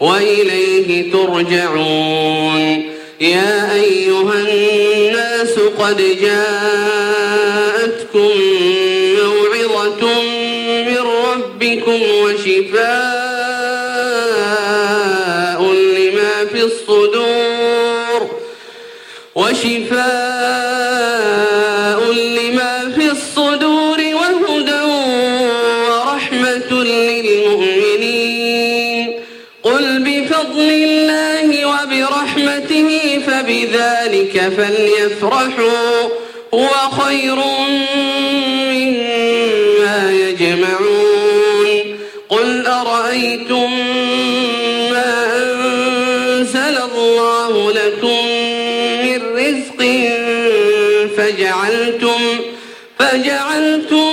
وإليه ترجعون. يا أيها الناس قد جاءتكم موعظة من ربكم وشفاء لما في الصدور. فليفرحوا هو خير مما يجمعون. قل أرأيتم ما أنزل الله لكم من رزق فجعلتم فجعلتم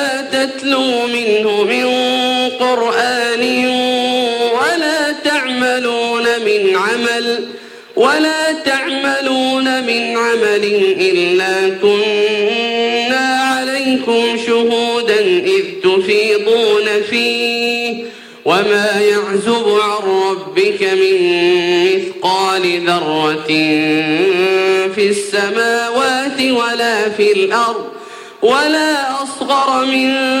تتلو منه من قرآن ولا تعملون من عمل ولا تعملون من عمل إلا كنا عليكم شهودا إذ تفيضون فيه وما يعزب عن ربك من مثقال ذرة في السماوات ولا في الأرض ولا أصغر من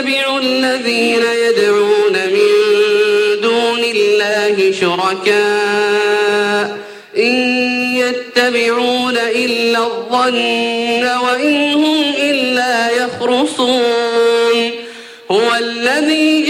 يتبع الذين يدعون من دون الله شركاء. إن يتبعون إلا الظن وإن هم إلا يخرصون. هو الذي